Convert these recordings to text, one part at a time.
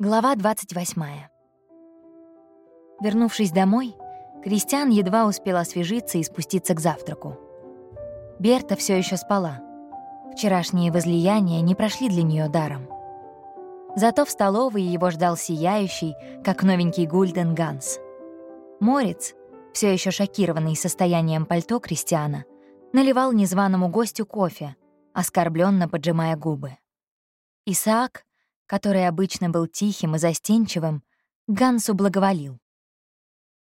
Глава 28. Вернувшись домой, Кристиан едва успел освежиться и спуститься к завтраку. Берта все еще спала. Вчерашние возлияния не прошли для нее даром. Зато в столовой его ждал сияющий, как новенький Гульден Ганс. Морец, все еще шокированный состоянием пальто Кристиана, наливал незваному гостю кофе, оскорбленно поджимая губы. Исаак, который обычно был тихим и застенчивым, Гансу благоволил.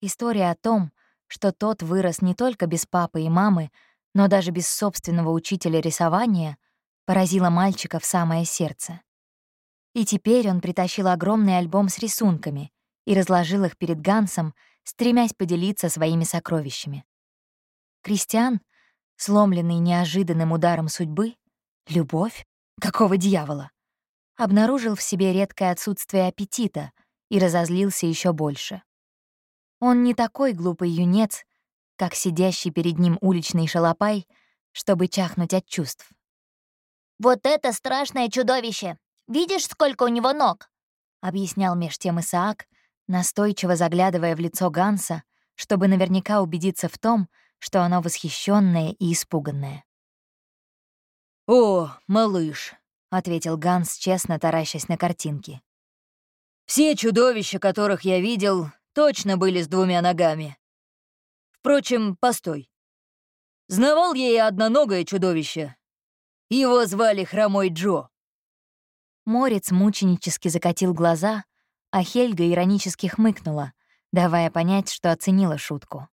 История о том, что тот вырос не только без папы и мамы, но даже без собственного учителя рисования, поразила мальчика в самое сердце. И теперь он притащил огромный альбом с рисунками и разложил их перед Гансом, стремясь поделиться своими сокровищами. Кристиан, сломленный неожиданным ударом судьбы, любовь? Какого дьявола? Обнаружил в себе редкое отсутствие аппетита и разозлился еще больше. Он не такой глупый юнец, как сидящий перед ним уличный шалопай, чтобы чахнуть от чувств. «Вот это страшное чудовище! Видишь, сколько у него ног?» — объяснял меж тем Исаак, настойчиво заглядывая в лицо Ганса, чтобы наверняка убедиться в том, что оно восхищенное и испуганное. «О, малыш, — ответил Ганс, честно таращась на картинки. «Все чудовища, которых я видел, точно были с двумя ногами. Впрочем, постой. Знавал я и одноногое чудовище. Его звали Хромой Джо». Морец мученически закатил глаза, а Хельга иронически хмыкнула, давая понять, что оценила шутку.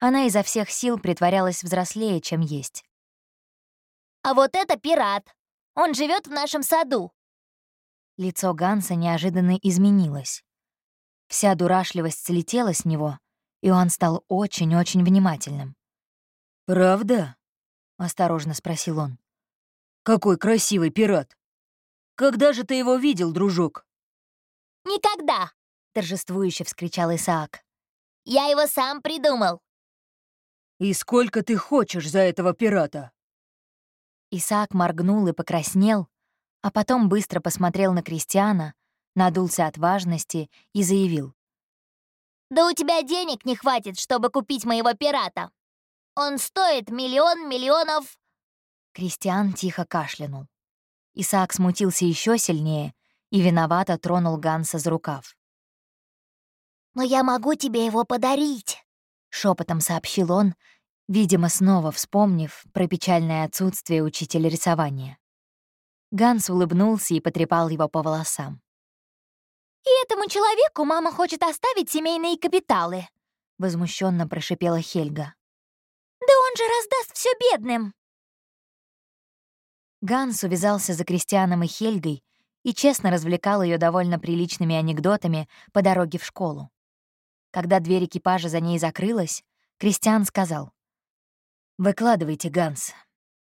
Она изо всех сил притворялась взрослее, чем есть. «А вот это пират!» Он живет в нашем саду». Лицо Ганса неожиданно изменилось. Вся дурашливость слетела с него, и он стал очень-очень внимательным. «Правда?» — осторожно спросил он. «Какой красивый пират! Когда же ты его видел, дружок?» «Никогда!» — торжествующе вскричал Исаак. «Я его сам придумал!» «И сколько ты хочешь за этого пирата?» Исаак моргнул и покраснел, а потом быстро посмотрел на Кристиана, надулся от важности и заявил. «Да у тебя денег не хватит, чтобы купить моего пирата. Он стоит миллион миллионов...» Кристиан тихо кашлянул. Исаак смутился еще сильнее и виновато тронул Ганса за рукав. «Но я могу тебе его подарить», — шепотом сообщил он, видимо, снова вспомнив про печальное отсутствие учителя рисования. Ганс улыбнулся и потрепал его по волосам. «И этому человеку мама хочет оставить семейные капиталы», — возмущенно прошипела Хельга. «Да он же раздаст все бедным!» Ганс увязался за Кристианом и Хельгой и честно развлекал ее довольно приличными анекдотами по дороге в школу. Когда дверь экипажа за ней закрылась, Кристиан сказал. «Выкладывайте, Ганс.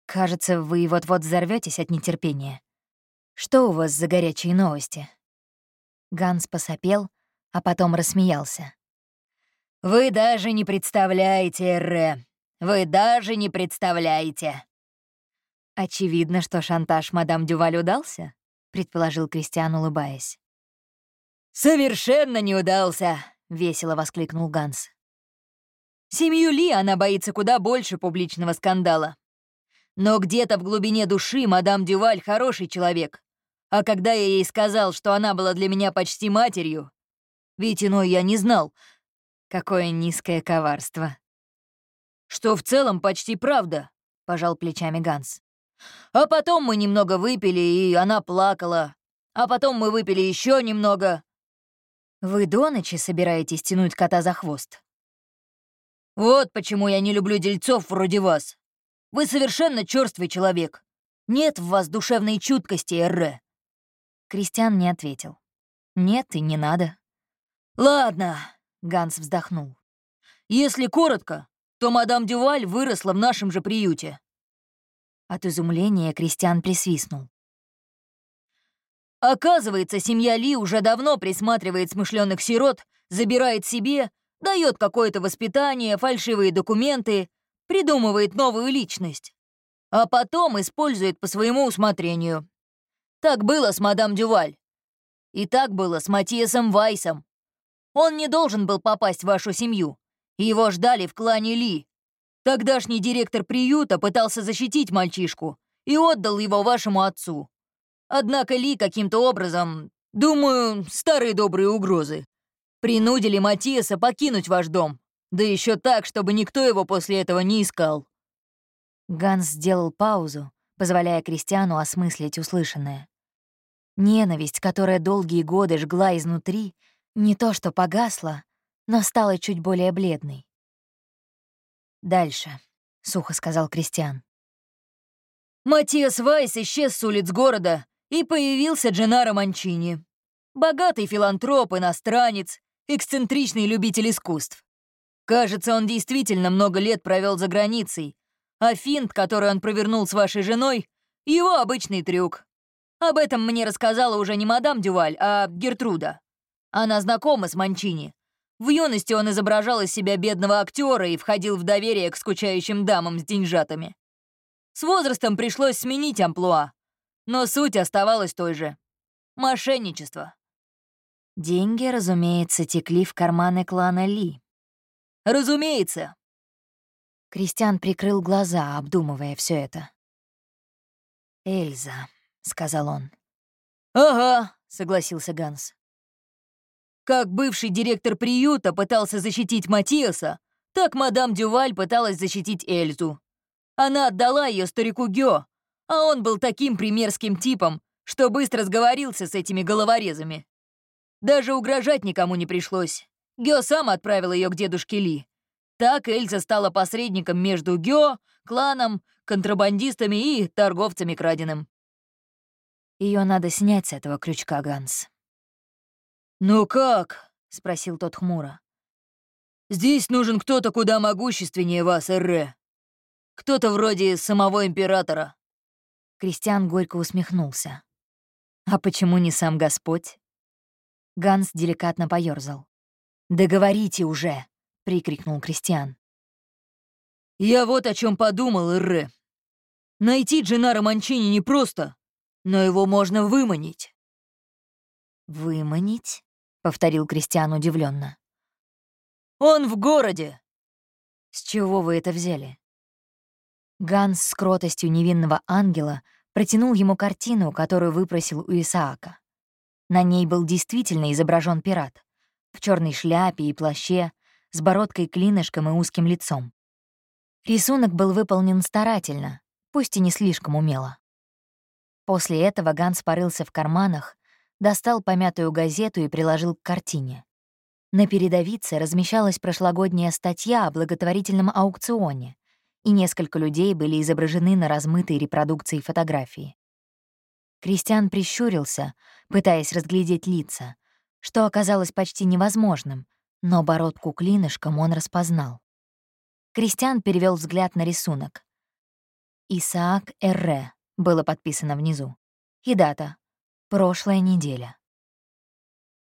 Кажется, вы вот-вот взорветесь от нетерпения. Что у вас за горячие новости?» Ганс посопел, а потом рассмеялся. «Вы даже не представляете, Ре. Вы даже не представляете!» «Очевидно, что шантаж мадам Дюваль удался?» — предположил Кристиан, улыбаясь. «Совершенно не удался!» — весело воскликнул Ганс. Семью Ли она боится куда больше публичного скандала. Но где-то в глубине души мадам Дюваль хороший человек. А когда я ей сказал, что она была для меня почти матерью, ведь иной я не знал. Какое низкое коварство. Что в целом почти правда, пожал плечами Ганс. А потом мы немного выпили, и она плакала. А потом мы выпили еще немного. Вы до ночи собираетесь тянуть кота за хвост? Вот почему я не люблю дельцов вроде вас. Вы совершенно черствый человек. Нет в вас душевной чуткости, Эрре. Кристиан не ответил. Нет и не надо. Ладно, Ганс вздохнул. Если коротко, то мадам Дюваль выросла в нашем же приюте. От изумления Кристиан присвистнул. Оказывается, семья Ли уже давно присматривает смышленных сирот, забирает себе дает какое-то воспитание, фальшивые документы, придумывает новую личность, а потом использует по своему усмотрению. Так было с мадам Дюваль. И так было с Матиасом Вайсом. Он не должен был попасть в вашу семью. Его ждали в клане Ли. Тогдашний директор приюта пытался защитить мальчишку и отдал его вашему отцу. Однако Ли каким-то образом, думаю, старые добрые угрозы, принудили Матиаса покинуть ваш дом. Да еще так, чтобы никто его после этого не искал. Ганс сделал паузу, позволяя Кристиану осмыслить услышанное. Ненависть, которая долгие годы жгла изнутри, не то что погасла, но стала чуть более бледной. «Дальше», — сухо сказал Кристиан. Матиас Вайс исчез с улиц города, и появился Дженаро Манчини. Богатый филантроп, иностранец, эксцентричный любитель искусств. Кажется, он действительно много лет провел за границей, а финт, который он провернул с вашей женой, — его обычный трюк. Об этом мне рассказала уже не мадам Дюваль, а Гертруда. Она знакома с Манчини. В юности он изображал из себя бедного актера и входил в доверие к скучающим дамам с деньжатами. С возрастом пришлось сменить амплуа, но суть оставалась той же — мошенничество. Деньги, разумеется, текли в карманы клана Ли. Разумеется. Кристиан прикрыл глаза, обдумывая все это. «Эльза», — сказал он. «Ага», — согласился Ганс. Как бывший директор приюта пытался защитить Матиаса, так мадам Дюваль пыталась защитить Эльзу. Она отдала ее старику Гё, а он был таким примерским типом, что быстро сговорился с этими головорезами. Даже угрожать никому не пришлось. Гё сам отправил ее к дедушке Ли. Так Эльза стала посредником между Гё, кланом, контрабандистами и торговцами краденым. Ее надо снять с этого крючка, Ганс. «Ну как?» — спросил тот хмуро. «Здесь нужен кто-то куда могущественнее вас, Эрре. Кто-то вроде самого императора». Кристиан горько усмехнулся. «А почему не сам Господь?» Ганс деликатно поёрзал. «Договорите уже!» — прикрикнул Кристиан. «Я вот о чем подумал, Ирре. Найти Дженара Манчини непросто, но его можно выманить». «Выманить?» — повторил Кристиан удивленно. «Он в городе!» «С чего вы это взяли?» Ганс с кротостью невинного ангела протянул ему картину, которую выпросил у Исаака. На ней был действительно изображен пират в черной шляпе и плаще, с бородкой-клинышком и узким лицом. Рисунок был выполнен старательно, пусть и не слишком умело. После этого Ганс порылся в карманах, достал помятую газету и приложил к картине. На передовице размещалась прошлогодняя статья о благотворительном аукционе, и несколько людей были изображены на размытой репродукции фотографии. Кристиан прищурился, пытаясь разглядеть лица, что оказалось почти невозможным, но бородку клинышком он распознал. Кристиан перевел взгляд на рисунок. «Исаак Эрре» было подписано внизу. И дата — прошлая неделя.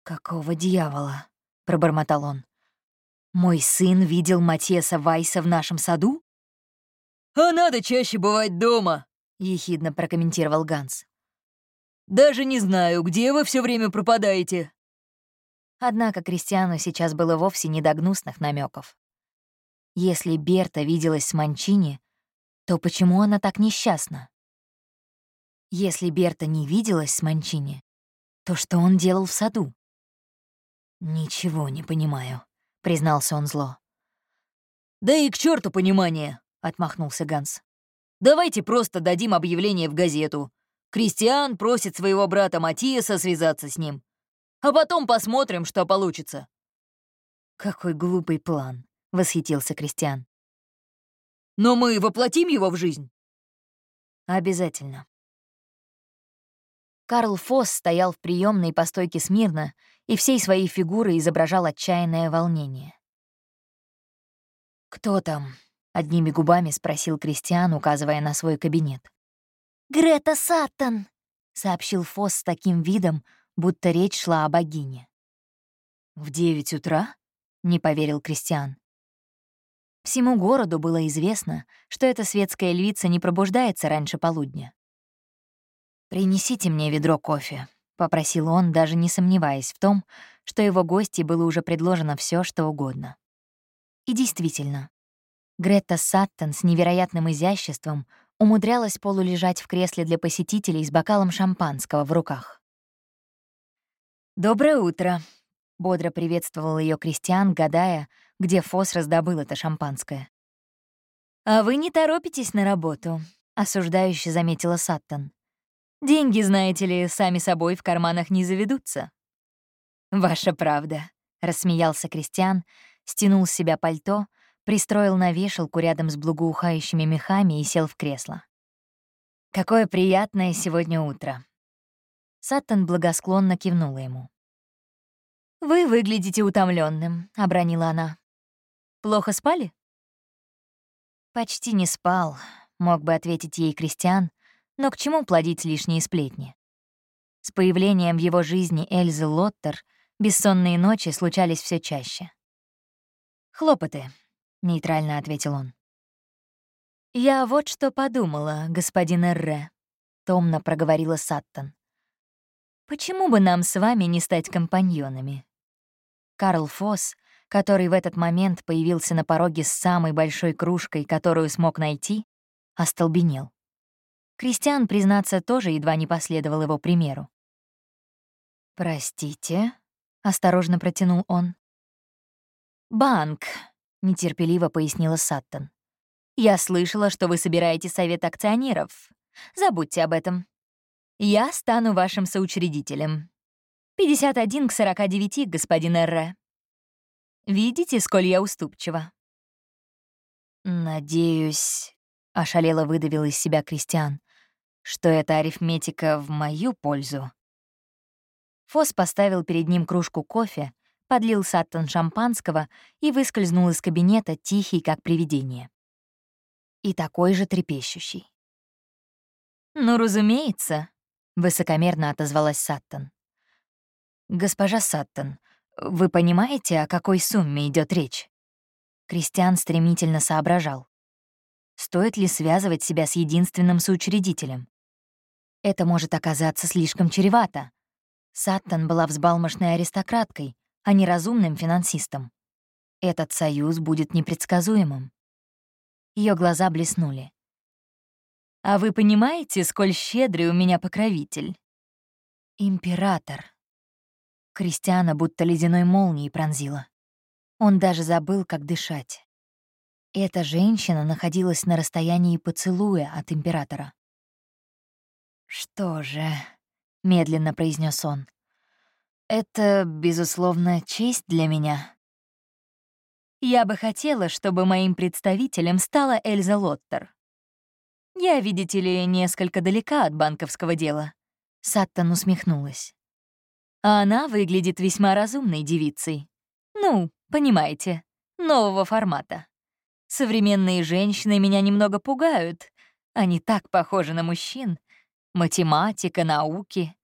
«Какого дьявола?» — пробормотал он. «Мой сын видел Матеса Вайса в нашем саду?» «А надо чаще бывать дома», — ехидно прокомментировал Ганс. «Даже не знаю, где вы все время пропадаете». Однако Кристиану сейчас было вовсе не до гнусных намеков. Если Берта виделась с Манчини, то почему она так несчастна? Если Берта не виделась с Манчини, то что он делал в саду? «Ничего не понимаю», — признался он зло. «Да и к черту понимание», — отмахнулся Ганс. «Давайте просто дадим объявление в газету. Кристиан просит своего брата Матиаса связаться с ним. А потом посмотрим, что получится». «Какой глупый план», — восхитился Кристиан. «Но мы воплотим его в жизнь?» «Обязательно». Карл Фосс стоял в приемной по стойке смирно и всей своей фигурой изображал отчаянное волнение. «Кто там?» — одними губами спросил Кристиан, указывая на свой кабинет. «Грета Саттон», — сообщил Фосс с таким видом, будто речь шла о богине. «В девять утра?» — не поверил Кристиан. Всему городу было известно, что эта светская львица не пробуждается раньше полудня. «Принесите мне ведро кофе», попросил он, даже не сомневаясь в том, что его гости было уже предложено все, что угодно. И действительно, Гретта Саттон с невероятным изяществом умудрялась полулежать в кресле для посетителей с бокалом шампанского в руках. «Доброе утро», — бодро приветствовал ее Кристиан, гадая, где Фос раздобыл это шампанское. «А вы не торопитесь на работу», — осуждающе заметила Саттон. «Деньги, знаете ли, сами собой в карманах не заведутся». «Ваша правда», — рассмеялся Кристиан, стянул с себя пальто, пристроил на вешалку рядом с благоухающими мехами и сел в кресло. «Какое приятное сегодня утро!» Саттон благосклонно кивнула ему. «Вы выглядите утомленным, обронила она. «Плохо спали?» «Почти не спал», — мог бы ответить ей Кристиан, но к чему плодить лишние сплетни? С появлением в его жизни Эльзы Лоттер бессонные ночи случались все чаще. «Хлопоты», — нейтрально ответил он. «Я вот что подумала, господин Эрре», — томно проговорила Саттон. «Почему бы нам с вами не стать компаньонами?» Карл Фосс, который в этот момент появился на пороге с самой большой кружкой, которую смог найти, остолбенел. Кристиан, признаться, тоже едва не последовал его примеру. «Простите», — осторожно протянул он. «Банк», — нетерпеливо пояснила Саттон. «Я слышала, что вы собираете совет акционеров. Забудьте об этом. Я стану вашим соучредителем. 51 к 49, господин Эрре. Видите, сколь я уступчива?» «Надеюсь», — ошалело выдавил из себя Кристиан, «что эта арифметика в мою пользу». Фос поставил перед ним кружку кофе, подлил Саттон шампанского и выскользнул из кабинета, тихий, как привидение. И такой же трепещущий. «Ну, разумеется», — высокомерно отозвалась Саттон. «Госпожа Саттон, вы понимаете, о какой сумме идет речь?» Кристиан стремительно соображал. Стоит ли связывать себя с единственным соучредителем? Это может оказаться слишком чревато. Саттон была взбалмошной аристократкой, а не разумным финансистом. Этот союз будет непредсказуемым. Ее глаза блеснули. «А вы понимаете, сколь щедрый у меня покровитель?» «Император», Кристиана будто ледяной молнией пронзила. Он даже забыл, как дышать. Эта женщина находилась на расстоянии поцелуя от императора. «Что же», — медленно произнес он, — «это, безусловно, честь для меня». Я бы хотела, чтобы моим представителем стала Эльза Лоттер. Я, видите ли, несколько далека от банковского дела. Саттон усмехнулась. А она выглядит весьма разумной девицей. Ну, понимаете, нового формата. Современные женщины меня немного пугают. Они так похожи на мужчин. Математика, науки.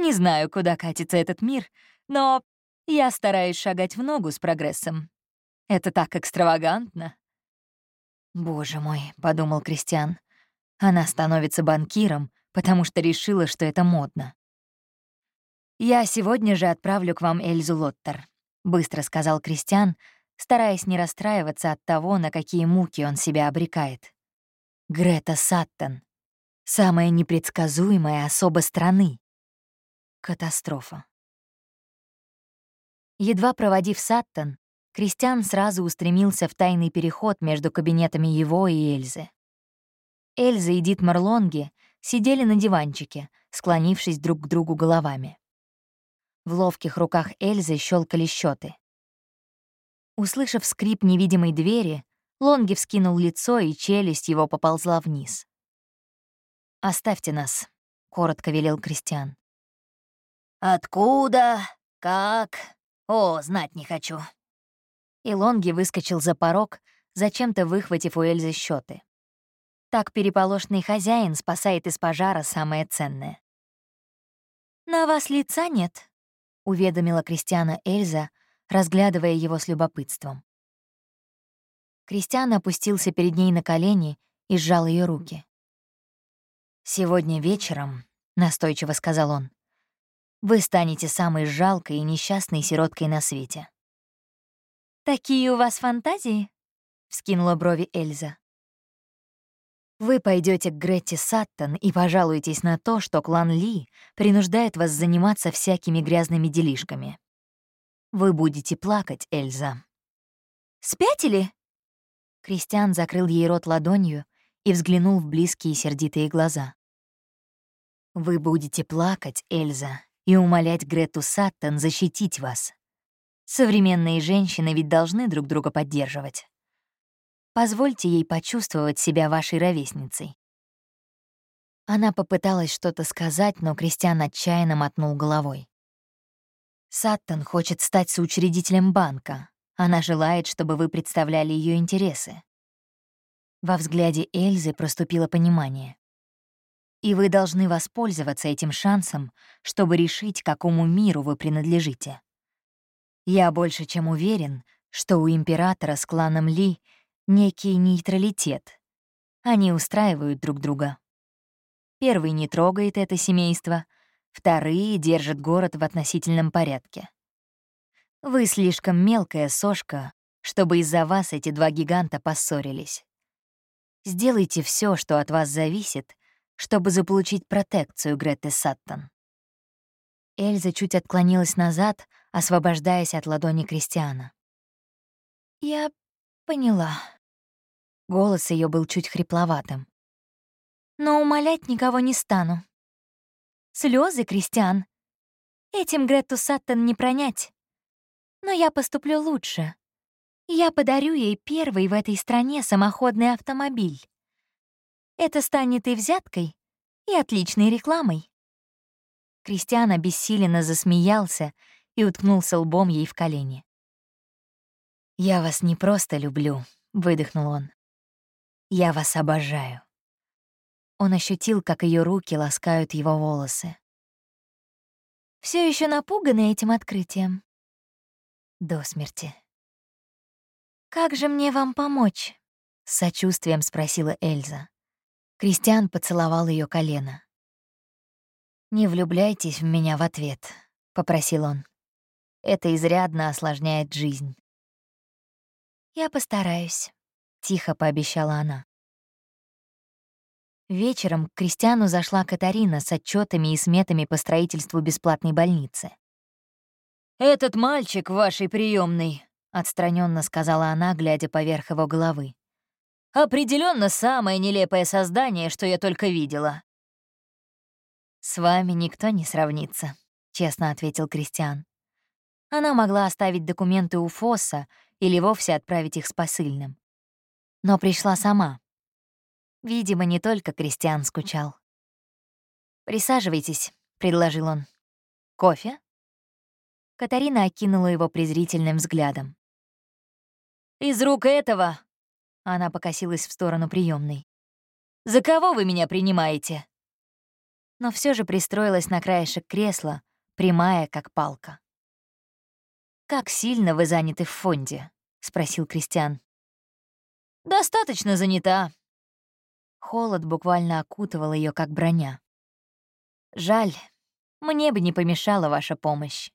Не знаю, куда катится этот мир, но я стараюсь шагать в ногу с прогрессом. Это так экстравагантно. «Боже мой», — подумал Кристиан, — «она становится банкиром, потому что решила, что это модно. «Я сегодня же отправлю к вам Эльзу Лоттер», — быстро сказал Кристиан, стараясь не расстраиваться от того, на какие муки он себя обрекает. Грета Саттон. Самая непредсказуемая особа страны. Катастрофа. Едва проводив Саттон, Кристиан сразу устремился в тайный переход между кабинетами его и Эльзы. Эльза и Дитмар Лонги сидели на диванчике, склонившись друг к другу головами. В ловких руках Эльзы щелкали счеты. Услышав скрип невидимой двери, Лонги вскинул лицо, и челюсть его поползла вниз. «Оставьте нас», — коротко велел Кристиан. «Откуда? Как? О, знать не хочу». И Лонги выскочил за порог, зачем-то выхватив у Эльзы счеты. Так переполошный хозяин спасает из пожара самое ценное. «На вас лица нет», — уведомила Кристиана Эльза, разглядывая его с любопытством. Кристиан опустился перед ней на колени и сжал ее руки. «Сегодня вечером», — настойчиво сказал он, вы станете самой жалкой и несчастной сироткой на свете. «Такие у вас фантазии?» — вскинула брови Эльза. Вы пойдете к Гретте Саттон и пожалуетесь на то, что клан Ли принуждает вас заниматься всякими грязными делишками. Вы будете плакать, Эльза. «Спятили?» Кристиан закрыл ей рот ладонью и взглянул в близкие сердитые глаза. «Вы будете плакать, Эльза, и умолять Грету Саттон защитить вас. Современные женщины ведь должны друг друга поддерживать. Позвольте ей почувствовать себя вашей ровесницей». Она попыталась что-то сказать, но Кристиан отчаянно мотнул головой. Саттон хочет стать соучредителем банка. Она желает, чтобы вы представляли ее интересы. Во взгляде Эльзы проступило понимание. И вы должны воспользоваться этим шансом, чтобы решить, какому миру вы принадлежите. Я больше чем уверен, что у императора с кланом Ли некий нейтралитет. Они устраивают друг друга. Первый не трогает это семейство, вторые держат город в относительном порядке. Вы слишком мелкая сошка, чтобы из-за вас эти два гиганта поссорились. Сделайте все, что от вас зависит, чтобы заполучить протекцию Греты Саттон. Эльза чуть отклонилась назад, освобождаясь от ладони Кристиана. «Я поняла», Голос ее был чуть хрипловатым. «Но умолять никого не стану. Слезы, Кристиан. Этим Гретту Саттон не пронять. Но я поступлю лучше. Я подарю ей первый в этой стране самоходный автомобиль. Это станет и взяткой, и отличной рекламой». Кристиан обессиленно засмеялся и уткнулся лбом ей в колени. «Я вас не просто люблю», — выдохнул он. Я вас обожаю». Он ощутил, как ее руки ласкают его волосы. Все еще напуганы этим открытием? До смерти. «Как же мне вам помочь?» — с сочувствием спросила Эльза. Кристиан поцеловал ее колено. «Не влюбляйтесь в меня в ответ», — попросил он. «Это изрядно осложняет жизнь». «Я постараюсь», — тихо пообещала она. Вечером к Кристиану зашла Катарина с отчетами и сметами по строительству бесплатной больницы. «Этот мальчик в вашей приемной, отстраненно сказала она, глядя поверх его головы. Определенно самое нелепое создание, что я только видела. «С вами никто не сравнится», — честно ответил Кристиан. Она могла оставить документы у Фосса или вовсе отправить их с посыльным но пришла сама. Видимо, не только Кристиан скучал. «Присаживайтесь», — предложил он. «Кофе?» Катарина окинула его презрительным взглядом. «Из рук этого!» — она покосилась в сторону приемной. «За кого вы меня принимаете?» Но все же пристроилась на краешек кресла, прямая, как палка. «Как сильно вы заняты в фонде?» — спросил Кристиан. Достаточно занята. Холод буквально окутывал ее как броня. Жаль, мне бы не помешала ваша помощь.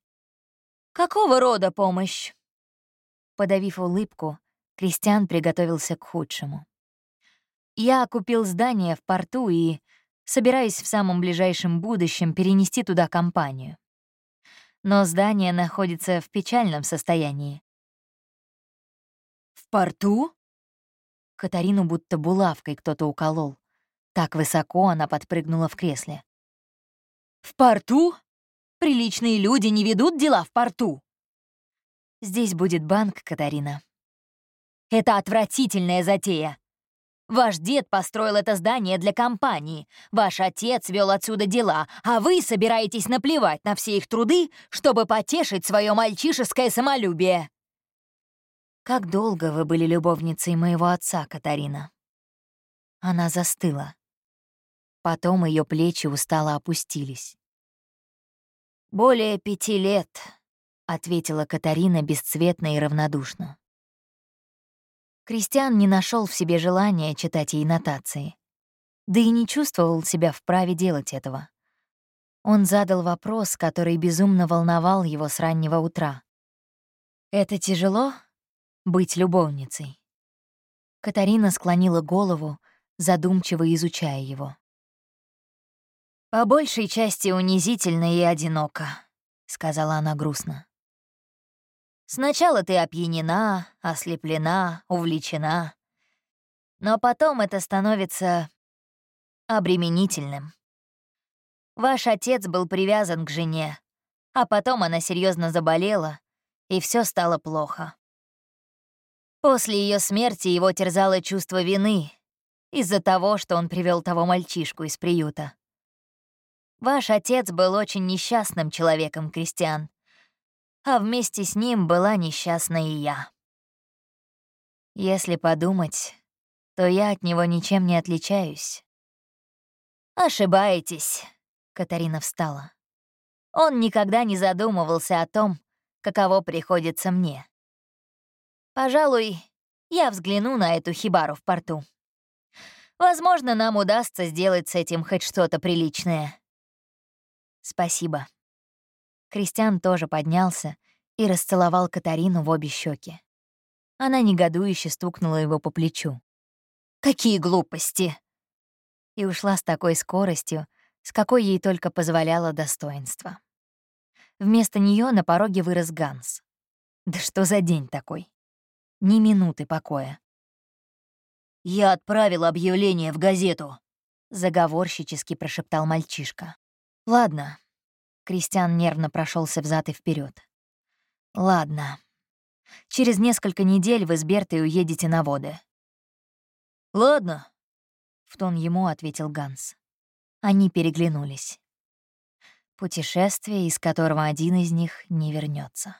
Какого рода помощь? Подавив улыбку, Кристиан приготовился к худшему. Я купил здание в порту и собираюсь в самом ближайшем будущем перенести туда компанию. Но здание находится в печальном состоянии. «В порту?» Катарину будто булавкой кто-то уколол. Так высоко она подпрыгнула в кресле. «В порту? Приличные люди не ведут дела в порту!» «Здесь будет банк, Катарина». «Это отвратительная затея. Ваш дед построил это здание для компании, ваш отец вел отсюда дела, а вы собираетесь наплевать на все их труды, чтобы потешить свое мальчишеское самолюбие». «Как долго вы были любовницей моего отца, Катарина?» Она застыла. Потом ее плечи устало опустились. «Более пяти лет», — ответила Катарина бесцветно и равнодушно. Кристиан не нашел в себе желания читать ей нотации, да и не чувствовал себя вправе делать этого. Он задал вопрос, который безумно волновал его с раннего утра. «Это тяжело — быть любовницей?» Катарина склонила голову, задумчиво изучая его. «По большей части унизительно и одиноко», — сказала она грустно. «Сначала ты опьянена, ослеплена, увлечена, но потом это становится обременительным. Ваш отец был привязан к жене, а потом она серьезно заболела, и все стало плохо. После ее смерти его терзало чувство вины из-за того, что он привел того мальчишку из приюта. Ваш отец был очень несчастным человеком, Кристиан, а вместе с ним была несчастна и я. Если подумать, то я от него ничем не отличаюсь. Ошибаетесь, Катарина встала. Он никогда не задумывался о том, каково приходится мне. Пожалуй, я взгляну на эту хибару в порту. Возможно, нам удастся сделать с этим хоть что-то приличное. Спасибо. Кристиан тоже поднялся и расцеловал Катарину в обе щеки. Она негодующе стукнула его по плечу. «Какие глупости!» И ушла с такой скоростью, с какой ей только позволяло достоинство. Вместо нее на пороге вырос Ганс. Да что за день такой? Ни минуты покоя. «Я отправил объявление в газету», — заговорщически прошептал мальчишка. «Ладно». Кристиан нервно прошелся взад и вперед. «Ладно. Через несколько недель вы с Бертой уедете на воды». «Ладно», — в тон ему ответил Ганс. Они переглянулись. Путешествие, из которого один из них не вернется.